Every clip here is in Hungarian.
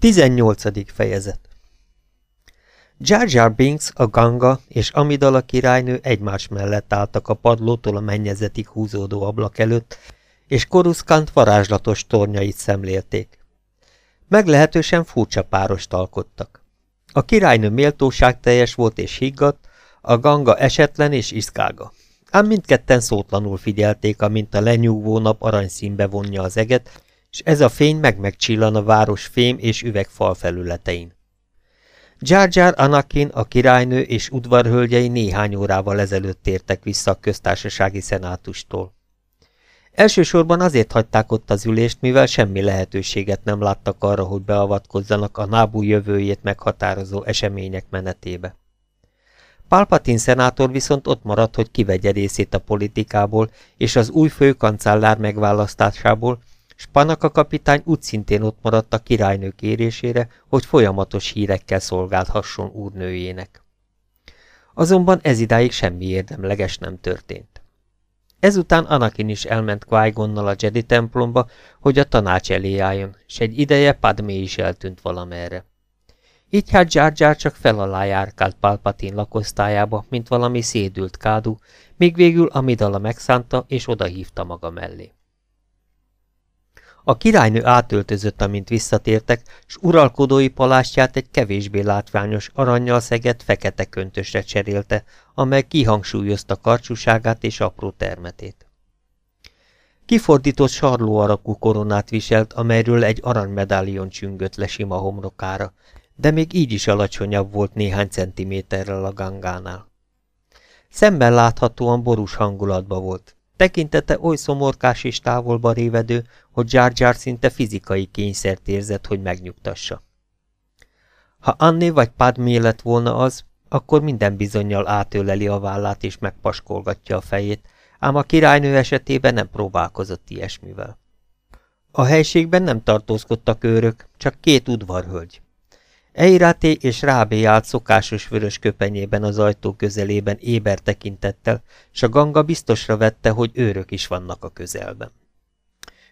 18. fejezet Jar Jar Binks, a Ganga és Amidala királynő egymás mellett álltak a padlótól a mennyezetig húzódó ablak előtt, és Koruszkant varázslatos tornyait szemlélték. Meglehetősen furcsa párost alkottak. A királynő méltóság teljes volt és higgadt, a Ganga esetlen és iszkága. Ám mindketten szótlanul figyelték, amint a lenyúvó nap aranyszínbe vonja az eget, és ez a fény meg-megcsillan a város fém és üvegfal felületein. Jar Jar Anakin, a királynő és udvarhölgyei néhány órával ezelőtt tértek vissza a köztársasági szenátustól. Elsősorban azért hagyták ott az ülést, mivel semmi lehetőséget nem láttak arra, hogy beavatkozzanak a nábú jövőjét meghatározó események menetébe. Palpatine szenátor viszont ott maradt, hogy kivegye részét a politikából, és az új főkancellár megválasztásából, Spanaka kapitány úgy szintén ott maradt a királynő kérésére, hogy folyamatos hírekkel szolgálhasson úrnőjének. Azonban ez idáig semmi érdemleges nem történt. Ezután Anakin is elment qui a Jedi templomba, hogy a tanács elé álljon, s egy ideje Padmé is eltűnt valamerre. Így hát Jar Jar csak fel alá járkált Palpatine lakosztályába, mint valami szédült kádu, míg végül Amidala megszánta és odahívta maga mellé. A királynő átöltözött, amint visszatértek, s uralkodói palástját egy kevésbé látványos, aranyjal szegett fekete köntösre cserélte, amely kihangsúlyozta karcsúságát és apró termetét. Kifordított sarló koronát viselt, amelyről egy aranymedálion csüngött le sima homrokára, de még így is alacsonyabb volt néhány centiméterrel a gangánál. Szemben láthatóan borús hangulatba volt, Tekintete oly szomorkás és távolba révedő, hogy Jar Jar szinte fizikai kényszert érzett, hogy megnyugtassa. Ha Anné vagy Padmé lett volna az, akkor minden bizonyal átöleli a vállát és megpaskolgatja a fejét, ám a királynő esetében nem próbálkozott ilyesmivel. A helységben nem tartózkodtak őrök, csak két udvarhölgy. Eiraté és Rábé állt szokásos vörös köpenyében az ajtó közelében éber tekintettel, s a ganga biztosra vette, hogy őrök is vannak a közelben.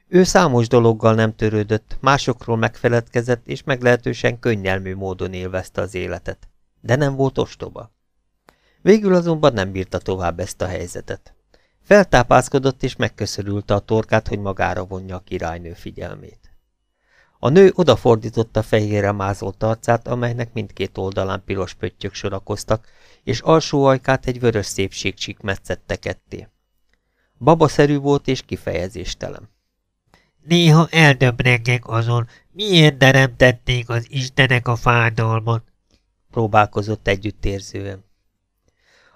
Ő számos dologgal nem törődött, másokról megfeledkezett, és meglehetősen könnyelmű módon élvezte az életet. De nem volt ostoba. Végül azonban nem bírta tovább ezt a helyzetet. Feltápászkodott és megköszörülte a torkát, hogy magára vonja a királynő figyelmét. A nő odafordította fehérre mázolt arcát, amelynek mindkét oldalán piros pöttyök sorakoztak, és alsó ajkát egy vörös szépségcsík metszette ketté. Babaszerű volt és kifejezéstelen. Néha eldöbrengek azon, miért teremtették az Istenek a fájdalmat, próbálkozott együttérzően.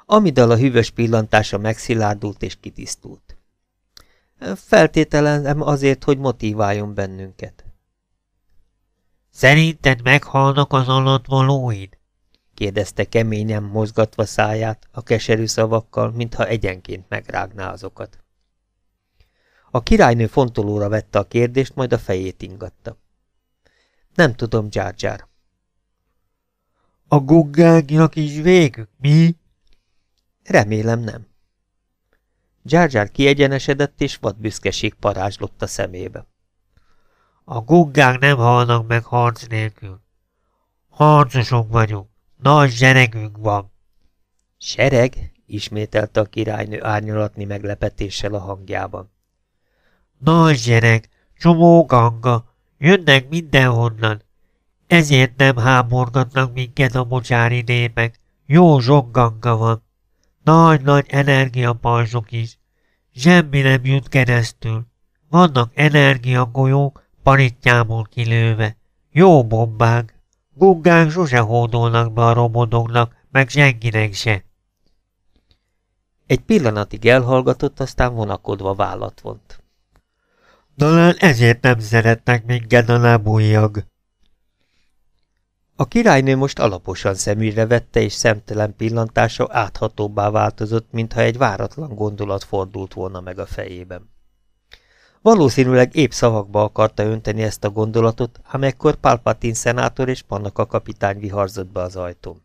Amidal a hűvös pillantása megszilárdult és kitisztult. Feltételezem azért, hogy motiváljon bennünket. Szerinted meghalnak az alattvalóid? kérdezte keményen, mozgatva száját, a keserű szavakkal, mintha egyenként megrágná azokat. A királynő fontolóra vette a kérdést, majd a fejét ingatta. Nem tudom, Jar. A guggáknak is végük, mi? Remélem nem. Jar kiegyenesedett, és vadbüszkeség parázslott a szemébe. A guggák nem halnak meg harc nélkül. Harcosok vagyunk, nagy zseregünk van. Sereg? ismételte a királynő árnyalatni meglepetéssel a hangjában. Nagy zsereg, csomó ganga, jönnek mindenhonnan. Ezért nem háborgatnak minket a mocsári népek. Jó sok ganga van. Nagy-nagy energiapajzsok is. Semmi nem jut keresztül. Vannak energiagolyók, paritjából kilőve. Jó bombák! Guggák sose hódolnak be a robodoknak, meg senkinek se. Egy pillanatig elhallgatott, aztán vonakodva vállat vont. Talán ezért nem szeretnek minket a lábújjag. A királynő most alaposan szemügyre vette, és szemtelen pillantása áthatóbbá változott, mintha egy váratlan gondolat fordult volna meg a fejében. Valószínűleg épp szavakba akarta önteni ezt a gondolatot, ám ekkor Palpatine szenátor és Panaka kapitány viharzott be az ajtón.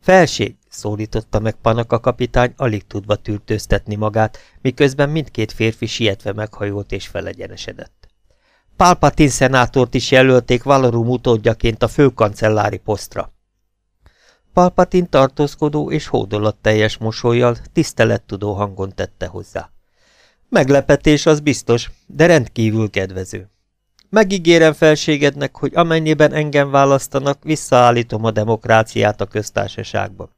Felség! szólította meg Panaka kapitány, alig tudva tűrtőztetni magát, miközben mindkét férfi sietve meghajolt és felegyenesedett. Palpatine szenátort is jelölték Valorum utódjaként a főkancellári posztra. Palpatin tartózkodó és teljes mosolyjal, tisztelettudó hangon tette hozzá. Meglepetés az biztos, de rendkívül kedvező. Megígérem felségednek, hogy amennyiben engem választanak, visszaállítom a demokráciát a köztársaságban.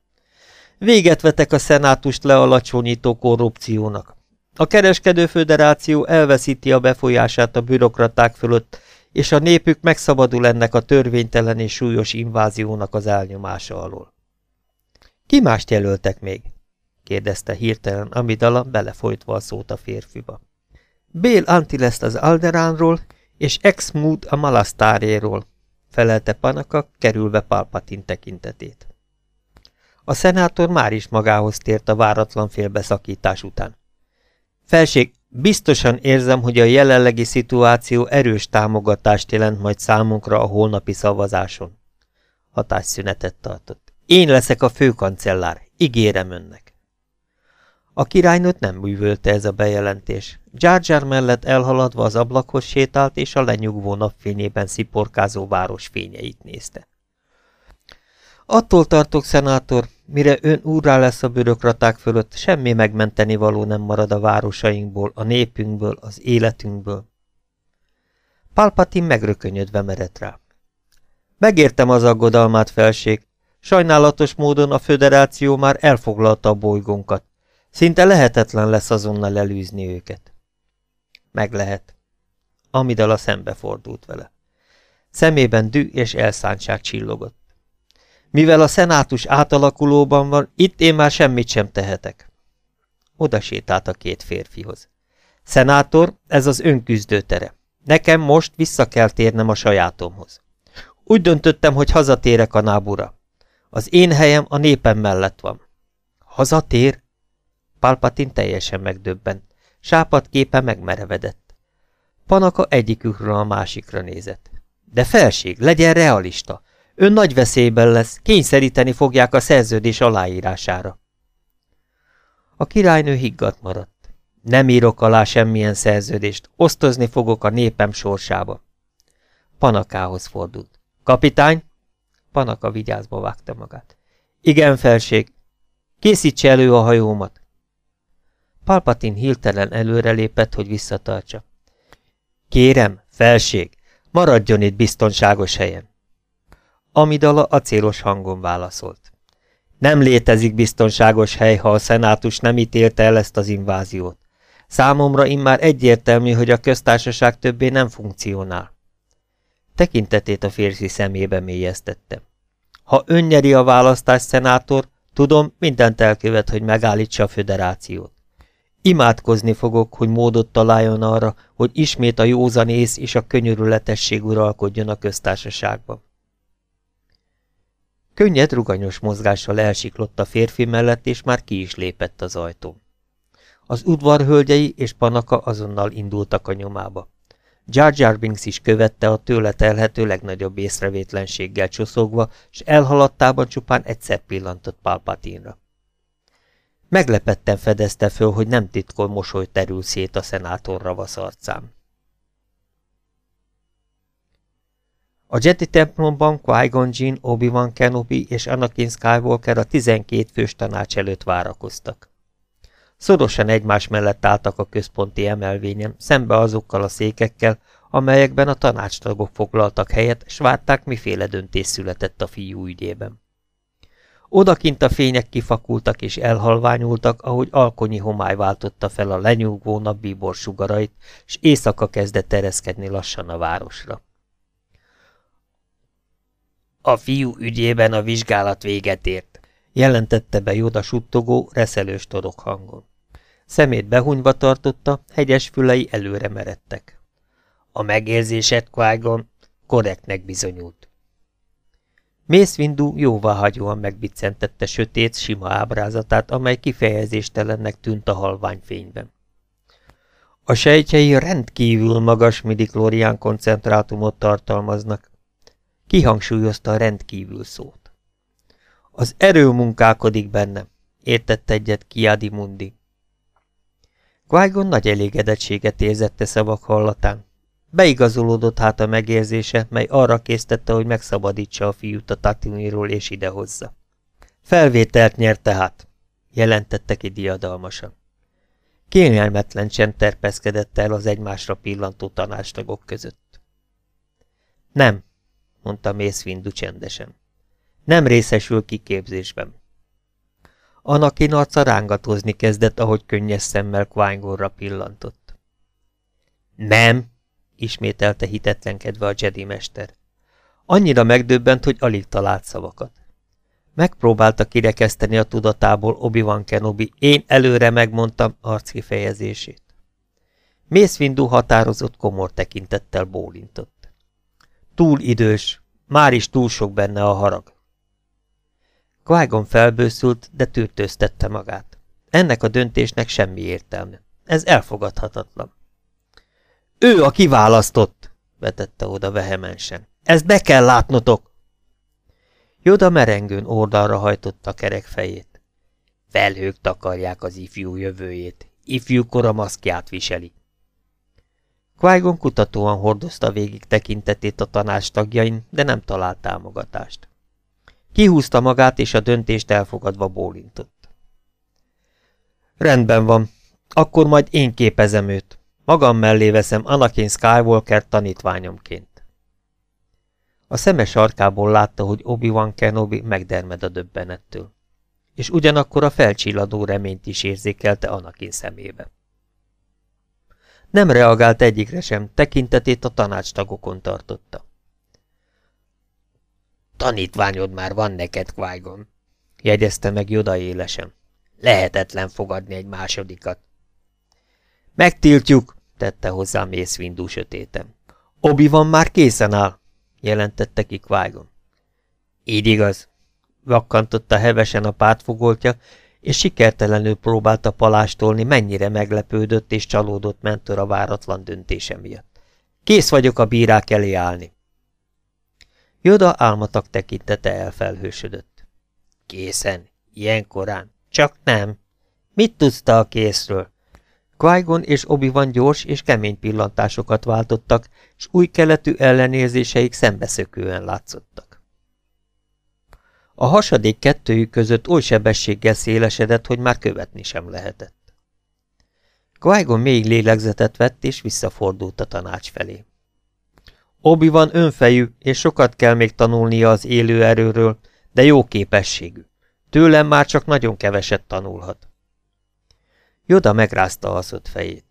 Véget vetek a szenátust lealacsonyító korrupciónak. A kereskedő föderáció elveszíti a befolyását a bürokraták fölött, és a népük megszabadul ennek a törvénytelen és súlyos inváziónak az elnyomása alól. Ki mást jelöltek még? Kérdezte hirtelen Amidala, belefolytva a szót a férfiba. Bél Antilest az Alderánról, és Exmood a Malasztáréról, felelte Panaka, kerülve Palpatin tekintetét. A szenátor már is magához tért a váratlan félbeszakítás után. Felség, biztosan érzem, hogy a jelenlegi szituáció erős támogatást jelent majd számunkra a holnapi szavazáson. Hatásszünetet tartott. Én leszek a főkancellár, ígérem önnek. A királynőt nem bűvölte ez a bejelentés. Jar mellett elhaladva az ablakhoz sétált, és a lenyugvó napfényében sziporkázó város fényeit nézte. Attól tartok, szenátor, mire ön úrrá lesz a bürokraták fölött, semmi megmenteni való nem marad a városainkból, a népünkből, az életünkből. Palpatin megrökönyödve merett rá. Megértem az aggodalmát, felség. Sajnálatos módon a föderáció már elfoglalta a bolygónkat. Szinte lehetetlen lesz azonnal elűzni őket. Meg lehet. Amidala szembefordult vele. Szemében dű és elszántság csillogott. Mivel a szenátus átalakulóban van, itt én már semmit sem tehetek. Oda sétált a két férfihoz. Szenátor, ez az önküzdőtere. Nekem most vissza kell térnem a sajátomhoz. Úgy döntöttem, hogy hazatérek a nábura. Az én helyem a népem mellett van. Hazatér? Palpatin teljesen megdöbbent. Sápat képe megmerevedett. Panaka egyikükről a másikra nézett. De felség, legyen realista. Ön nagy veszélyben lesz, kényszeríteni fogják a szerződés aláírására. A királynő higgadt maradt. Nem írok alá semmilyen szerződést, osztozni fogok a népem sorsába. Panakához fordult. Kapitány? Panaka vigyázba vágta magát. Igen, felség. Készítse elő a hajómat. Palpatin hirtelen előrelépett, hogy visszatartsa. Kérem, felség, maradjon itt biztonságos helyen. Amidala acélos hangon válaszolt. Nem létezik biztonságos hely, ha a szenátus nem ítélte el ezt az inváziót. Számomra immár egyértelmű, hogy a köztársaság többé nem funkcionál. Tekintetét a férfi szemébe mélyeztette. Ha ön nyeri a választást, szenátor, tudom, mindent elkövet, hogy megállítsa a föderációt. Imádkozni fogok, hogy módot találjon arra, hogy ismét a józanész és a könyörületesség uralkodjon a köztársaságban. Könnyed, ruganyos mozgással elsiklott a férfi mellett, és már ki is lépett az ajtón. Az udvarhölgyei és Panaka azonnal indultak a nyomába. Jar Jar Binks is követte a tőle telhető legnagyobb észrevétlenséggel csoszogva, s elhaladtában csupán egyszer pillantott Palpatinra. Meglepetten fedezte föl, hogy nem titkol mosoly terül szét a szenátor ravasz arcán. A Jedi templomban Qui-Gon Jinn, Obi-Wan Kenobi és Anakin Skywalker a 12 fős tanács előtt várakoztak. Szorosan egymás mellett álltak a központi emelvényen, szembe azokkal a székekkel, amelyekben a tanácstagok foglaltak helyet, s várták, miféle döntés született a fiú ügyében. Odakint a fények kifakultak és elhalványultak, ahogy alkonyi homály váltotta fel a lenyugvó napbíbor sugarait, s éjszaka kezdett tereszkedni lassan a városra. A fiú ügyében a vizsgálat véget ért, jelentette be Joda suttogó, reszelős torok hangon. Szemét behunyva tartotta, hegyes fülei előre meredtek. A megérzésed, qui korrektnek bizonyult. Mész Windu jóváhagyóan megbiccentette sötét, sima ábrázatát, amely kifejezéstelennek tűnt a halvány fényben. A sejtjei rendkívül magas midiklórián koncentrátumot tartalmaznak, Kihangsúlyozta a rendkívül szót. Az erő munkálkodik bennem, értett egyet Kiadi Mundi. qui nagy elégedettséget érzette szavak hallatán. Beigazolódott hát a megérzése, mely arra késztette, hogy megszabadítsa a fiút a Tatooine-ról és idehozza. Felvételt nyert tehát, jelentette ki diadalmasan. Kényelmetlen csend terpeszkedett el az egymásra pillantó tanástagok között. Nem, mondta Mace Windu csendesen. Nem részesül kiképzésben. Anakin arca rángatozni kezdett, ahogy könnyes szemmel qui pillantott. Nem, ismételte hitetlenkedve a Jedi mester. Annyira megdöbbent, hogy alig talált szavakat. Megpróbálta kirekeszteni a tudatából Obi-Wan Kenobi, én előre megmondtam arckifejezését. Mace Windu határozott komor tekintettel bólintott. Túl idős, már is túl sok benne a harag. qui felbőszült, de tűrtőztette magát. Ennek a döntésnek semmi értelme. Ez elfogadhatatlan. Ő a kiválasztott, vetette oda vehemensen. Ezt be kell látnotok! Joda merengőn oldalra hajtotta kerek fejét. Felhők takarják az ifjú jövőjét. Ifjú kora maszkját viseli. qui kutatóan hordozta végig tekintetét a tanács tagjain, de nem talált támogatást. Kihúzta magát, és a döntést elfogadva bólintott. Rendben van, akkor majd én képezem őt. Magam mellé veszem Anakin Skywalker tanítványomként. A szeme sarkából látta, hogy Obi-Wan Kenobi megdermed a döbbenettől. És ugyanakkor a felcsilladó reményt is érzékelte Anakin szemébe. Nem reagált egyikre sem, tekintetét a tanácstagokon tartotta. Tanítványod már van neked, qui jegyezte meg Joda élesen. Lehetetlen fogadni egy másodikat. Megtiltjuk, tette hozzá Mész Windu sötétem. Obi van már készen áll, jelentette ki qui Így igaz, vakkantotta hevesen a pártfogoltja, és sikertelenül próbálta palástolni, mennyire meglepődött és csalódott mentor a váratlan döntése miatt. Kész vagyok a bírák elé állni. Joda álmatak tekintete elfelhősödött. Készen, ilyen korán, csak nem. Mit tudsz te a készről? Qui és Obi-Wan gyors és kemény pillantásokat váltottak, és új keletű ellenérzéseik szembeszökően látszottak. A hasadék kettőjük között oly sebességgel szélesedett, hogy már követni sem lehetett. qui még lélegzetet vett, és visszafordult a tanács felé. obi van önfejű, és sokat kell még tanulnia az élő erőről, de jó képességű. Tőlem már csak nagyon keveset tanulhat. Joda megrázta a haszott fejét.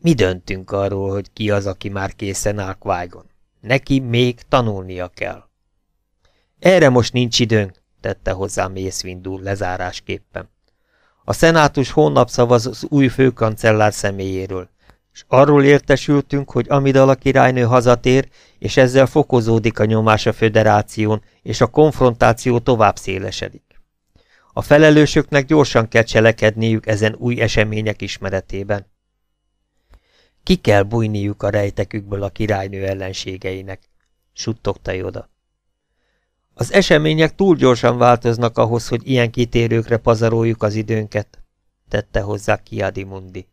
Mi döntünk arról, hogy ki az, aki már készen áll qui Neki még tanulnia kell. Erre most nincs időnk, tette hozzá Mész Windu lezárásképpen. A szenátus hónap szavaz az új főkancellár személyéről, és arról értesültünk, hogy Amidala királynő hazatér, és ezzel fokozódik a nyomás a föderáción, és a konfrontáció tovább szélesedik. A felelősöknek gyorsan kell cselekedniük ezen új események ismeretében. Ki kell bújniuk a rejtekükből a királynő ellenségeinek, suttogta Joda. Az események túl gyorsan változnak ahhoz, hogy ilyen kitérőkre pazaroljuk az időnket, tette hozzá Kiadi Mundi.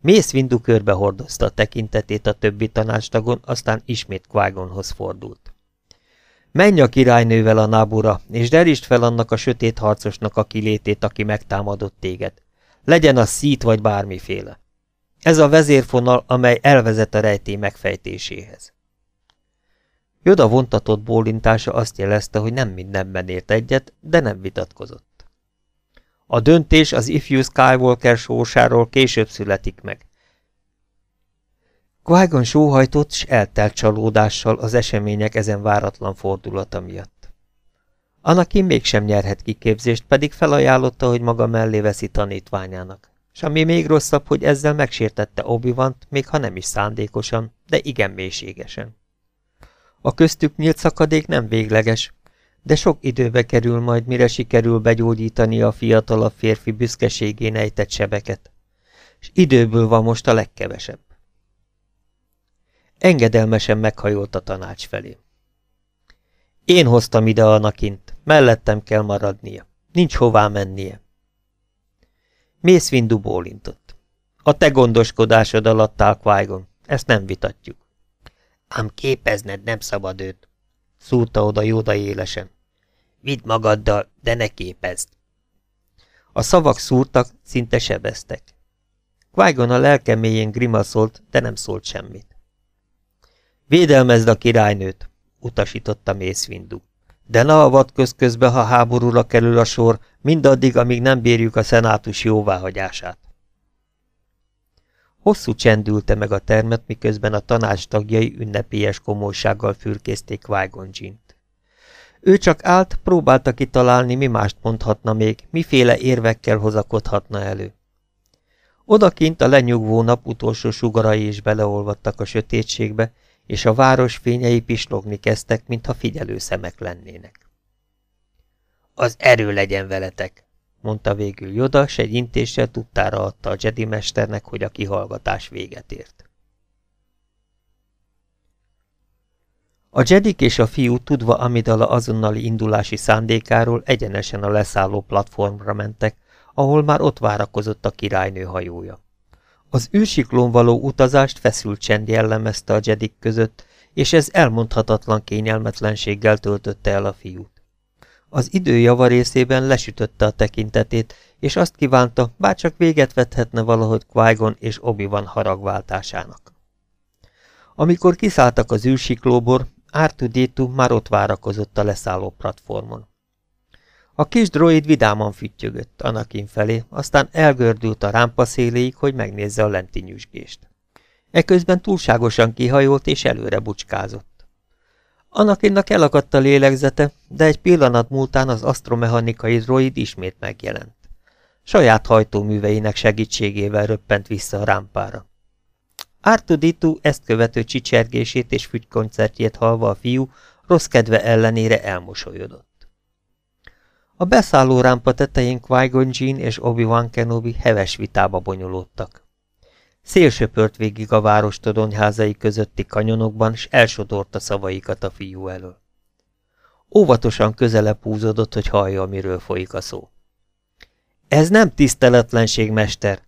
Mész Windu körbe hordozta a tekintetét a többi tanácstagon, aztán ismét qui fordult. Menj a királynővel a nábura, és derítsd fel annak a sötét harcosnak a kilétét, aki megtámadott téged. Legyen az szít vagy bármiféle. Ez a vezérfonal, amely elvezet a rejtély megfejtéséhez. Joda vontatott bólintása azt jelezte, hogy nem mindenben ért egyet, de nem vitatkozott. A döntés az ifjú Skywalker sorsáról később születik meg. Qui sóhajtott, s eltelt csalódással az események ezen váratlan fordulata miatt. Anakin mégsem nyerhet kiképzést, pedig felajánlotta, hogy maga mellé veszi tanítványának. És ami még rosszabb, hogy ezzel megsértette obi még ha nem is szándékosan, de igen mélységesen. A köztük nyílt szakadék nem végleges, de sok időbe kerül majd, mire sikerül begyógyítani a fiatalabb férfi büszkeségén ejtett sebeket. És időből van most a legkevesebb. Engedelmesen meghajolt a tanács felé. Én hoztam ide a nakint, mellettem kell maradnia. Nincs hová mennie. Mész Windu bólintott. A te gondoskodásod alatt áll qui ezt nem vitatjuk. Ám képezned nem szabad őt, szúrta oda Jóda élesen. Vidd magaddal, de ne képezd. A szavak szúrtak, szinte sebeztek. qui a lelke mélyén grimaszolt, de nem szólt semmit. Védelmezd a királynőt, utasította Mész Windu. De ne avatkozz közbe, ha háborúra kerül a sor, mindaddig, amíg nem bírjuk a szenátus jóváhagyását. Hosszú csendülte meg a termet, miközben a tanács tagjai ünnepélyes komolysággal fürkészték qui Ő csak állt, próbálta kitalálni, mi mást mondhatna még, miféle érvekkel hozakodhatna elő. Odakint a lenyugvó nap utolsó sugarai is beleolvadtak a sötétségbe, és a város fényei pislogni kezdtek, mintha figyelő szemek lennének. Az erő legyen veletek, mondta végül Joda, s egy intéssel tudtára adta a Jedi mesternek, hogy a kihallgatás véget ért. A Jedik és a fiú tudva Amidala azonnali indulási szándékáról egyenesen a leszálló platformra mentek, ahol már ott várakozott a királynő hajója. Az űrsiklón való utazást feszült csend jellemezte a Jedik között, és ez elmondhatatlan kényelmetlenséggel töltötte el a fiút. Az idő javarészében lesütötte a tekintetét, és azt kívánta, bárcsak véget vethetne valahogy qui és Obi-Wan haragváltásának. Amikor kiszálltak az űrsiklóbor, Ártudétu már ott várakozott a leszálló platformon. A kis droid vidáman füttyögött Anakin felé, aztán elgördült a rámpa széléig, hogy megnézze a lenti nyüzsgést. Eközben túlságosan kihajolt és előre bucskázott. Anakinnak elakadt a lélegzete, de egy pillanat múltán az asztromechanikai droid ismét megjelent. Saját hajtóműveinek segítségével röppent vissza a rámpára. Artuditu ezt követő csicsergését és fügykoncertjét halva a fiú rossz kedve ellenére elmosolyodott. A beszálló rámpa tetején Qui-Gon és Obi-Wan Kenobi heves vitába bonyolódtak. Szél söpört végig a város todonyházai közötti kanyonokban, s elsodorta szavaikat a fiú elől. Óvatosan közelebb húzódott, hogy hallja, miről folyik a szó. Ez nem tiszteletlenség, mester,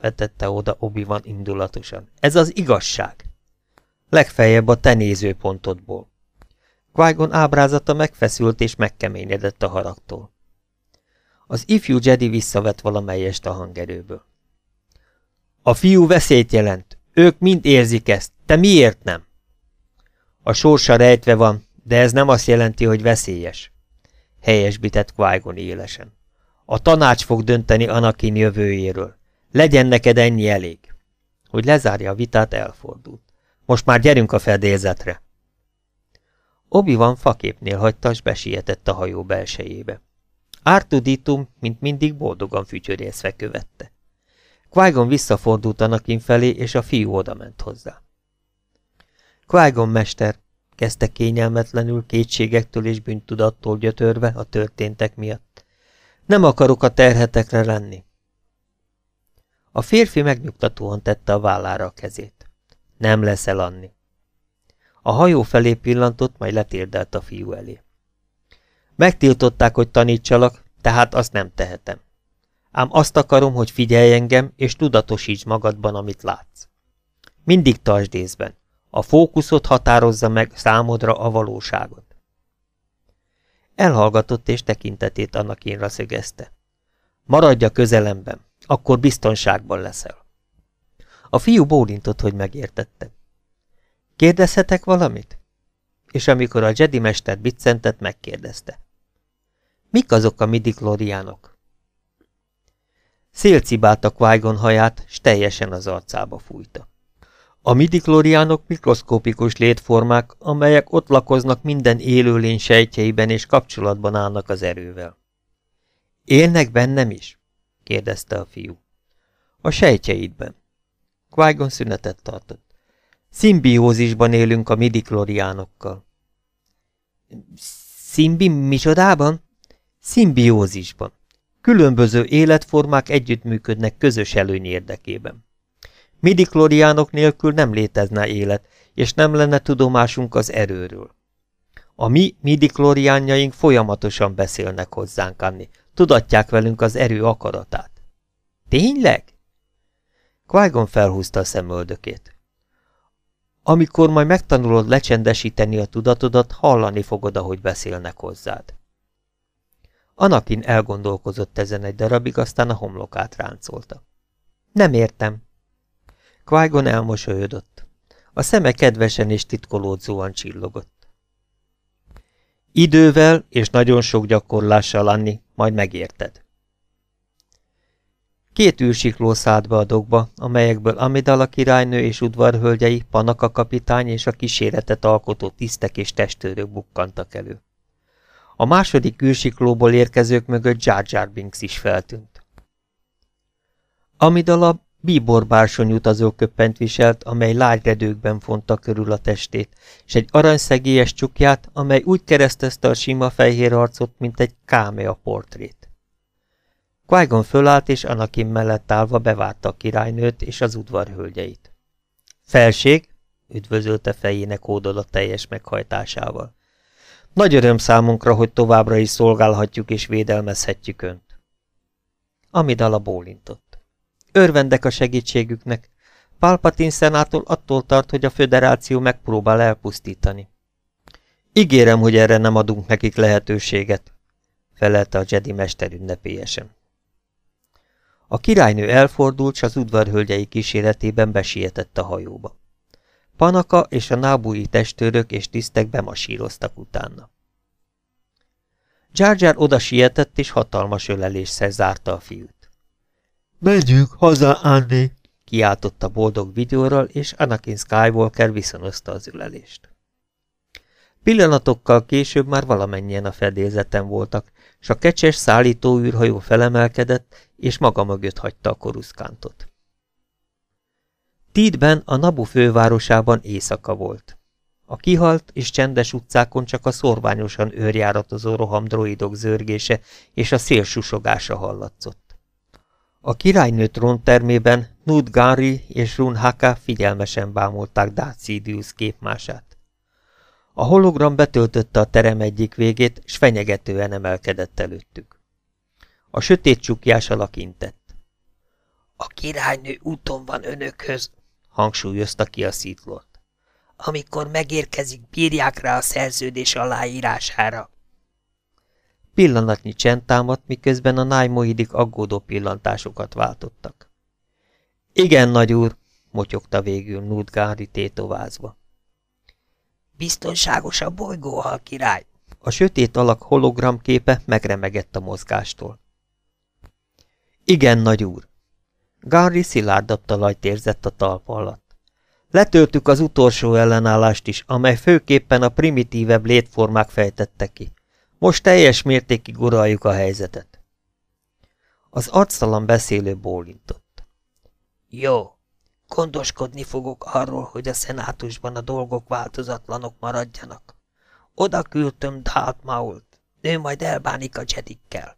vetette oda obi van indulatosan. Ez az igazság. Legfeljebb a te nézőpontodból. qui ábrázata megfeszült és megkeményedett a haragtól. Az ifjú Jedi visszavett valamelyest a hangerőből. A fiú veszélyt jelent. Ők mind érzik ezt. Te miért nem? A sorsa rejtve van, de ez nem azt jelenti, hogy veszélyes. Helyesbített qui élesen. A tanács fog dönteni Anakin jövőjéről. Legyen neked ennyi elég. Hogy lezárja a vitát, elfordult. Most már gyerünk a fedélzetre. obi van faképnél hagyta, s besietett a hajó belsejébe. Ártuditum, mint mindig boldogan fütyörészve követte qui visszafordult Anakin felé, és a fiú odament hozzá. qui mester, kezdte kényelmetlenül kétségektől és bűntudattól gyötörve a történtek miatt. Nem akarok a terhetekre lenni. A férfi megnyugtatóan tette a vállára a kezét. Nem leszel Anni. A hajó felé pillantott, majd letérdelt a fiú elé. Megtiltották, hogy tanítsalak, tehát azt nem tehetem ám azt akarom, hogy figyelj engem, és tudatosíts magadban, amit látsz. Mindig tartsd észben. A fókuszot határozza meg számodra a valóságot. Elhallgatott és tekintetét annak énra szögezte. Maradj a közelemben, akkor biztonságban leszel. A fiú bólintott, hogy megértette. Kérdezhetek valamit? És amikor a Jedi mester biccentett, megkérdezte. Mik azok a midikloriánok? Szélcibálta qui haját, s teljesen az arcába fújta. A midikloriánok mikroszkópikus létformák, amelyek ott lakoznak minden élőlény sejtjeiben és kapcsolatban állnak az erővel. Élnek bennem is? kérdezte a fiú. A sejtjeidben. qui szünetet tartott. Szimbiózisban élünk a midikloriánokkal. Szimbi micsodában? Szimbiózisban. Különböző életformák együttműködnek közös előny érdekében. Midikloriánok nélkül nem létezne élet, és nem lenne tudomásunk az erőről. A mi midikloriánjaink folyamatosan beszélnek hozzánk, Anni. Tudatják velünk az erő akaratát. Tényleg? qui felhúzta a szemöldökét. Amikor majd megtanulod lecsendesíteni a tudatodat, hallani fogod, ahogy beszélnek hozzád. Anakin elgondolkozott ezen egy darabig, aztán a homlokát ráncolta. Nem értem. qui elmosolyodott. A szeme kedvesen és titkolódzóan csillogott. Idővel és nagyon sok gyakorlással, Anni, majd megérted. Két űrsikló szállt be a dokba, amelyekből Amidala királynő és udvarhölgyei, Panaka kapitány és a kíséretet alkotó tisztek és testőrök bukkantak elő. A második űrsiklóból érkezők mögött Jar Jar Binks is feltűnt. Amidala bíbor bársony utazóköppent viselt, amely lágyredőkben fonta körül a testét, és egy aranyszegélyes csukját, amely úgy keresztezte a sima fehér arcot, mint egy káme a portrét. qui fölállt, és Anakin mellett állva bevárta a királynőt és az udvarhölgyeit. Felség, üdvözölte fejének a teljes meghajtásával. Nagy öröm számunkra, hogy továbbra is szolgálhatjuk és védelmezhetjük önt. Amidala bólintott. Örvendek a segítségüknek. Palpatine szenátor attól tart, hogy a föderáció megpróbál elpusztítani. Ígérem, hogy erre nem adunk nekik lehetőséget, felelte a Jedi mester ünnepélyesen. A királynő elfordult, s az udvarhölgyei kíséretében besietett a hajóba. Panaka és a nábúi testőrök és tisztek bemasíroztak utána. Jar Jar oda sietett, és hatalmas ölelésszer zárta a fiút. Menjünk haza, Andy! kiáltotta boldog videóral, és Anakin Skywalker viszonozta az ülelést. Pillanatokkal később már valamennyien a fedélzeten voltak, s a kecses szállító űrhajó felemelkedett, és maga mögött hagyta a koruszkántot. Tídben, a Nabu fővárosában éjszaka volt. A kihalt és csendes utcákon csak a szorványosan őrjáratozó rohamdroidok zörgése és a szél susogása hallatszott. A királynő tróntermében Nud Gari és Run Haka figyelmesen bámulták Darth Sidious képmását. A hologram betöltötte a terem egyik végét, s fenyegetően emelkedett előttük. A sötét csukjás alak intett. A királynő úton van önökhöz, hangsúlyozta ki a szítlort. Amikor megérkezik, bírják rá a szerződés aláírására. Pillanatnyi csend támadt, miközben a nájmoidik aggódó pillantásokat váltottak. Igen, nagy úr, motyogta végül Nudgári tétovázva. Biztonságos a bolygó, hal király. A sötét alak hologram képe megremegett a mozgástól. Igen, nagy úr. Gary szilárdabb talajt érzett a talpa alatt. Letöltük az utolsó ellenállást is, amely főképpen a primitívebb létformák fejtette ki. Most teljes mértékig uraljuk a helyzetet. Az arctalan beszélő bólintott. Jó, gondoskodni fogok arról, hogy a szenátusban a dolgok változatlanok maradjanak. Oda küldtem Darth Mault, ő majd elbánik a jedikkel.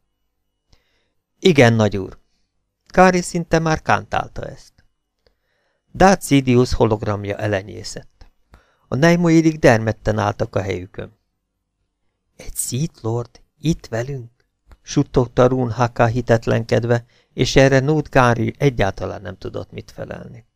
Igen, nagy úr. Kári szinte már kántálta ezt. Darth Sidious hologramja elenyészett. A Neimoidik dermedten álltak a helyükön. Egy Lord itt velünk? Suttogta Rún Haka hitetlenkedve, és erre Nót Kári egyáltalán nem tudott mit felelni.